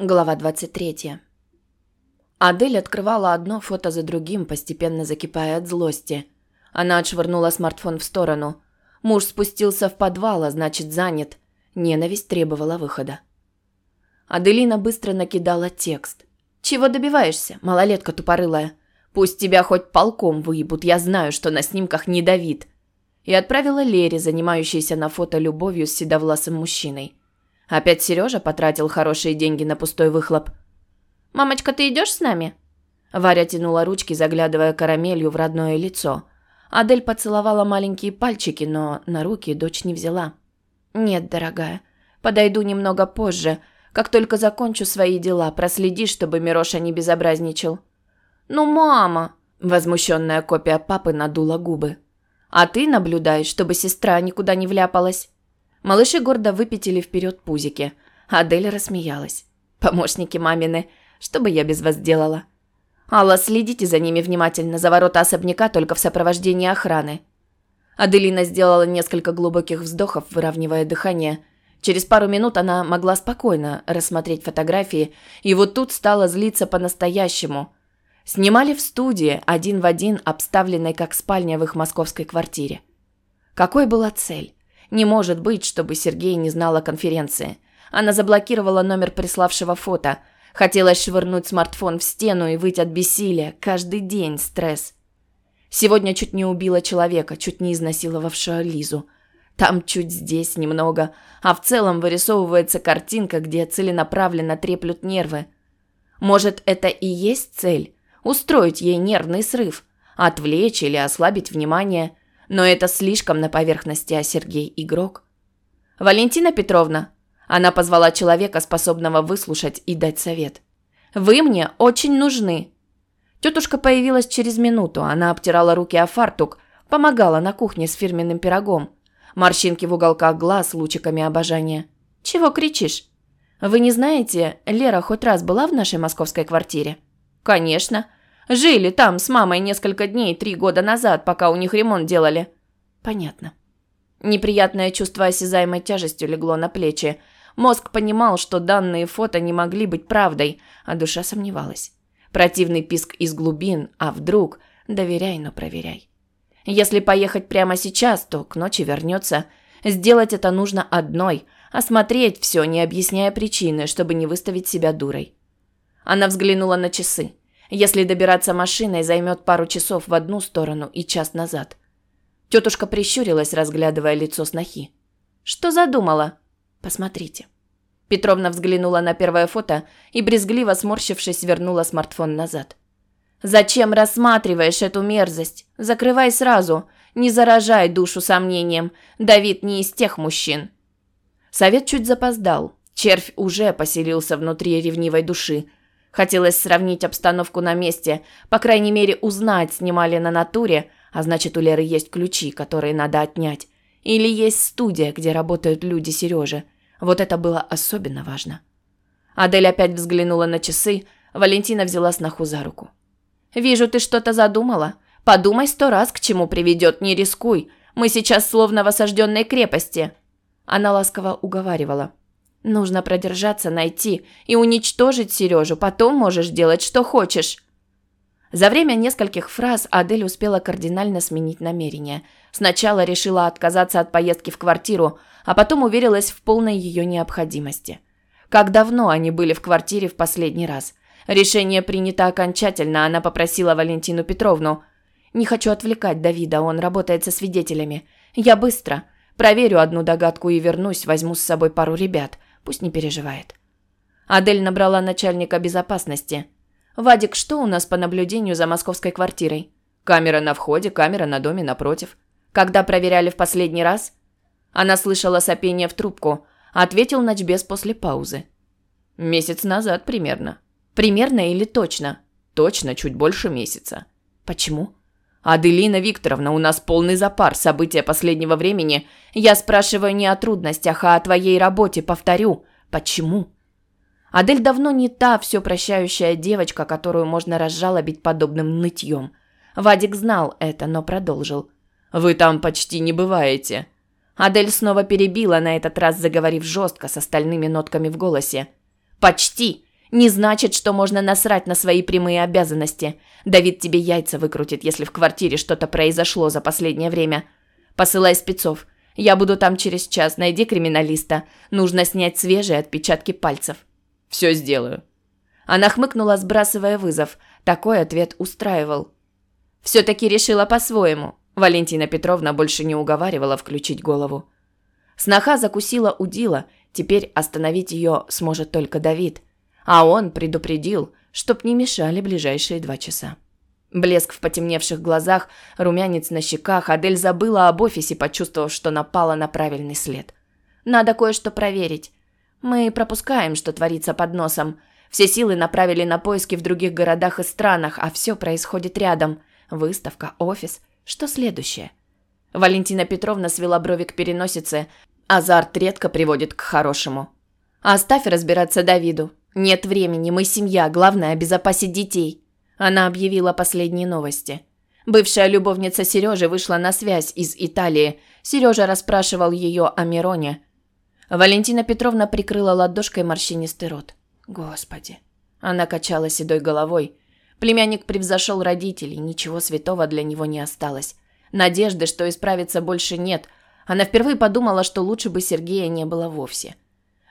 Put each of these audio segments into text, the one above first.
Глава 23. Адель открывала одно фото за другим, постепенно закипая от злости. Она отшвырнула смартфон в сторону. Муж спустился в подвал, а значит занят. Ненависть требовала выхода. Аделина быстро накидала текст. «Чего добиваешься, малолетка тупорылая? Пусть тебя хоть полком выебут, я знаю, что на снимках не Давид». И отправила Лере, занимающейся на фото любовью с седовласым мужчиной. Опять Сережа потратил хорошие деньги на пустой выхлоп. «Мамочка, ты идешь с нами?» Варя тянула ручки, заглядывая карамелью в родное лицо. Адель поцеловала маленькие пальчики, но на руки дочь не взяла. «Нет, дорогая, подойду немного позже. Как только закончу свои дела, проследи, чтобы Мироша не безобразничал». «Ну, мама!» – возмущенная копия папы надула губы. «А ты наблюдаешь, чтобы сестра никуда не вляпалась». Малыши гордо выпятили вперед пузики. Адель рассмеялась. «Помощники мамины, что бы я без вас делала?» «Алла, следите за ними внимательно, за ворота особняка только в сопровождении охраны». Аделина сделала несколько глубоких вздохов, выравнивая дыхание. Через пару минут она могла спокойно рассмотреть фотографии, и вот тут стала злиться по-настоящему. Снимали в студии, один в один, обставленной как спальня в их московской квартире. Какой была цель? Не может быть, чтобы Сергей не знал о конференции. Она заблокировала номер приславшего фото. Хотелось швырнуть смартфон в стену и выйти от бессилия. Каждый день стресс. Сегодня чуть не убила человека, чуть не изнасиловавшего Лизу. Там чуть здесь немного, а в целом вырисовывается картинка, где целенаправленно треплют нервы. Может, это и есть цель? Устроить ей нервный срыв? Отвлечь или ослабить внимание? Но это слишком на поверхности, а Сергей – игрок. «Валентина Петровна», она позвала человека, способного выслушать и дать совет. «Вы мне очень нужны». Тетушка появилась через минуту. Она обтирала руки о фартук, помогала на кухне с фирменным пирогом. Морщинки в уголках глаз лучиками обожания. «Чего кричишь?» «Вы не знаете, Лера хоть раз была в нашей московской квартире?» «Конечно. Жили там с мамой несколько дней три года назад, пока у них ремонт делали». «Понятно». Неприятное чувство осязаемой тяжестью легло на плечи. Мозг понимал, что данные фото не могли быть правдой, а душа сомневалась. Противный писк из глубин, а вдруг? Доверяй, но проверяй. Если поехать прямо сейчас, то к ночи вернется. Сделать это нужно одной, осмотреть все, не объясняя причины, чтобы не выставить себя дурой. Она взглянула на часы. Если добираться машиной, займет пару часов в одну сторону и час назад. Тетушка прищурилась, разглядывая лицо снохи. «Что задумала?» «Посмотрите». Петровна взглянула на первое фото и, брезгливо сморщившись, вернула смартфон назад. «Зачем рассматриваешь эту мерзость? Закрывай сразу. Не заражай душу сомнением. Давид не из тех мужчин». Совет чуть запоздал. Червь уже поселился внутри ревнивой души, Хотелось сравнить обстановку на месте, по крайней мере, узнать, снимали на натуре, а значит, у Леры есть ключи, которые надо отнять. Или есть студия, где работают люди Сережи. Вот это было особенно важно. Адель опять взглянула на часы, Валентина взяла сноху за руку. «Вижу, ты что-то задумала. Подумай сто раз, к чему приведет, не рискуй. Мы сейчас словно в осажденной крепости». Она ласково уговаривала. Нужно продержаться, найти и уничтожить Сережу. Потом можешь делать, что хочешь. За время нескольких фраз Адель успела кардинально сменить намерение. Сначала решила отказаться от поездки в квартиру, а потом уверилась в полной ее необходимости. Как давно они были в квартире в последний раз? Решение принято окончательно, она попросила Валентину Петровну. «Не хочу отвлекать Давида, он работает со свидетелями. Я быстро. Проверю одну догадку и вернусь, возьму с собой пару ребят. Пусть не переживает. Адель набрала начальника безопасности. «Вадик, что у нас по наблюдению за московской квартирой?» «Камера на входе, камера на доме напротив». «Когда проверяли в последний раз?» Она слышала сопение в трубку. Ответил ночбес после паузы. «Месяц назад примерно». «Примерно или точно?» «Точно, чуть больше месяца». «Почему?» «Аделина Викторовна, у нас полный запар события последнего времени. Я спрашиваю не о трудностях, а о твоей работе, повторю. Почему?» Адель давно не та все прощающая девочка, которую можно разжалобить подобным нытьем. Вадик знал это, но продолжил. «Вы там почти не бываете». Адель снова перебила, на этот раз заговорив жестко, с остальными нотками в голосе. «Почти. Не значит, что можно насрать на свои прямые обязанности. Давид тебе яйца выкрутит, если в квартире что-то произошло за последнее время. Посылай спецов. Я буду там через час. Найди криминалиста. Нужно снять свежие отпечатки пальцев. Все сделаю. Она хмыкнула, сбрасывая вызов. Такой ответ устраивал. Все-таки решила по-своему. Валентина Петровна больше не уговаривала включить голову. Сноха закусила удила. Теперь остановить ее сможет только Давид. А он предупредил, чтоб не мешали ближайшие два часа. Блеск в потемневших глазах, румянец на щеках, Адель забыла об офисе, почувствовав, что напала на правильный след. «Надо кое-что проверить. Мы пропускаем, что творится под носом. Все силы направили на поиски в других городах и странах, а все происходит рядом. Выставка, офис. Что следующее?» Валентина Петровна свела брови к переносице. Азарт редко приводит к хорошему. «Оставь разбираться Давиду. Нет времени, мы семья, главное обезопасить детей». Она объявила последние новости. Бывшая любовница Сережи вышла на связь из Италии. Сережа расспрашивал ее о Мироне. Валентина Петровна прикрыла ладошкой морщинистый рот. Господи. Она качала седой головой. Племянник превзошел родителей, ничего святого для него не осталось. Надежды, что исправиться больше нет. Она впервые подумала, что лучше бы Сергея не было вовсе.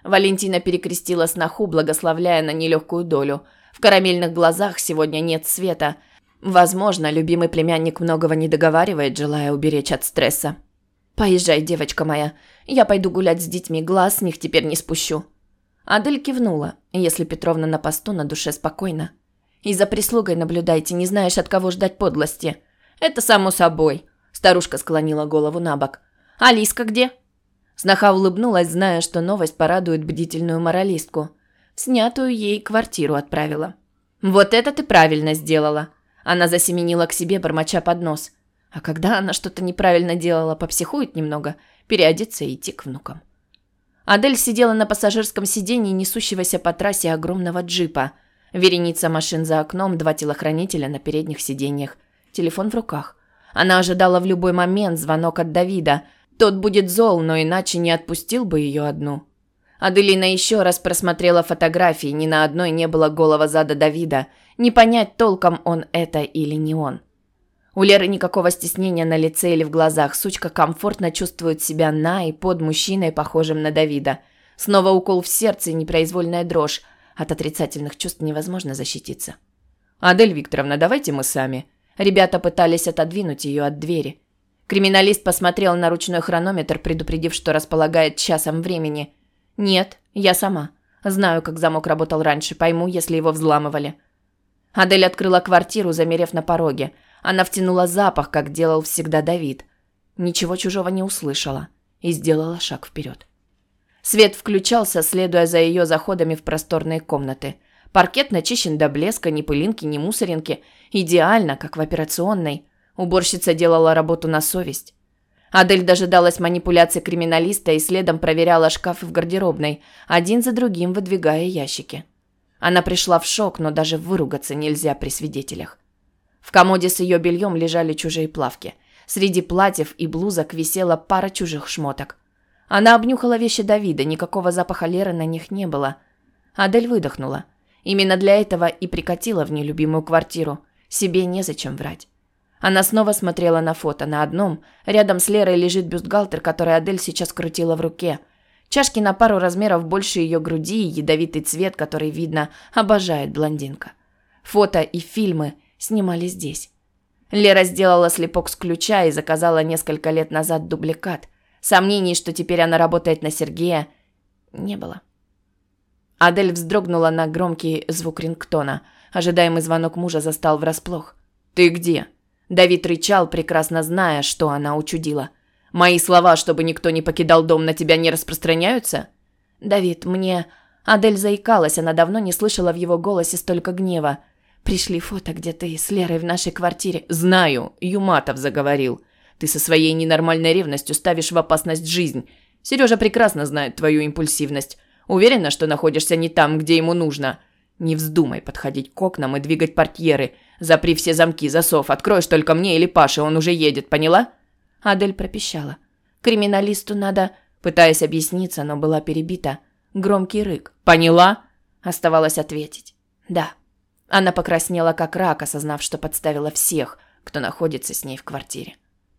Валентина перекрестила сноху, благословляя на нелегкую долю – в карамельных глазах сегодня нет света. Возможно, любимый племянник многого не договаривает, желая уберечь от стресса. Поезжай, девочка моя. Я пойду гулять с детьми, глаз с них теперь не спущу. Адель кивнула. Если Петровна на посту, на душе спокойно. И за прислугой наблюдайте, не знаешь, от кого ждать подлости. Это само собой. Старушка склонила голову на бок. Алиска где? Сноха улыбнулась, зная, что новость порадует бдительную моралистку снятую ей квартиру отправила. «Вот это ты правильно сделала!» Она засеменила к себе, бормоча под нос. А когда она что-то неправильно делала, попсихует немного, переодеться и идти к внукам. Адель сидела на пассажирском сиденье несущегося по трассе огромного джипа. Вереница машин за окном, два телохранителя на передних сиденьях. Телефон в руках. Она ожидала в любой момент звонок от Давида. Тот будет зол, но иначе не отпустил бы ее одну. Аделина еще раз просмотрела фотографии, ни на одной не было голого зада Давида. Не понять толком, он это или не он. У Леры никакого стеснения на лице или в глазах. Сучка комфортно чувствует себя на и под мужчиной, похожим на Давида. Снова укол в сердце и непроизвольная дрожь. От отрицательных чувств невозможно защититься. «Адель Викторовна, давайте мы сами». Ребята пытались отодвинуть ее от двери. Криминалист посмотрел на ручной хронометр, предупредив, что располагает часом времени. «Нет, я сама. Знаю, как замок работал раньше, пойму, если его взламывали». Адель открыла квартиру, замерев на пороге. Она втянула запах, как делал всегда Давид. Ничего чужого не услышала и сделала шаг вперед. Свет включался, следуя за ее заходами в просторные комнаты. Паркет начищен до блеска, ни пылинки, ни мусоринки. Идеально, как в операционной. Уборщица делала работу на совесть. Адель дожидалась манипуляций криминалиста и следом проверяла шкафы в гардеробной, один за другим выдвигая ящики. Она пришла в шок, но даже выругаться нельзя при свидетелях. В комоде с ее бельем лежали чужие плавки. Среди платьев и блузок висела пара чужих шмоток. Она обнюхала вещи Давида, никакого запаха Леры на них не было. Адель выдохнула. Именно для этого и прикатила в нелюбимую квартиру. Себе незачем врать. Она снова смотрела на фото. На одном рядом с Лерой лежит бюстгальтер, который Адель сейчас крутила в руке. Чашки на пару размеров больше ее груди и ядовитый цвет, который, видно, обожает блондинка. Фото и фильмы снимали здесь. Лера сделала слепок с ключа и заказала несколько лет назад дубликат. Сомнений, что теперь она работает на Сергея, не было. Адель вздрогнула на громкий звук рингтона. Ожидаемый звонок мужа застал врасплох. «Ты где?» Давид рычал, прекрасно зная, что она учудила. «Мои слова, чтобы никто не покидал дом, на тебя не распространяются?» «Давид, мне...» Адель заикалась, она давно не слышала в его голосе столько гнева. «Пришли фото, где ты с Лерой в нашей квартире». «Знаю», – Юматов заговорил. «Ты со своей ненормальной ревностью ставишь в опасность жизнь. Сережа прекрасно знает твою импульсивность. Уверена, что находишься не там, где ему нужно. Не вздумай подходить к окнам и двигать портьеры. Запри все замки, засов. Откроешь только мне или Паше, он уже едет, поняла?» Адель пропищала. «Криминалисту надо...» Пытаясь объясниться, но была перебита. Громкий рык. «Поняла?» Оставалось ответить. Да. Она покраснела как рак, осознав, что подставила всех, кто находится с ней в квартире.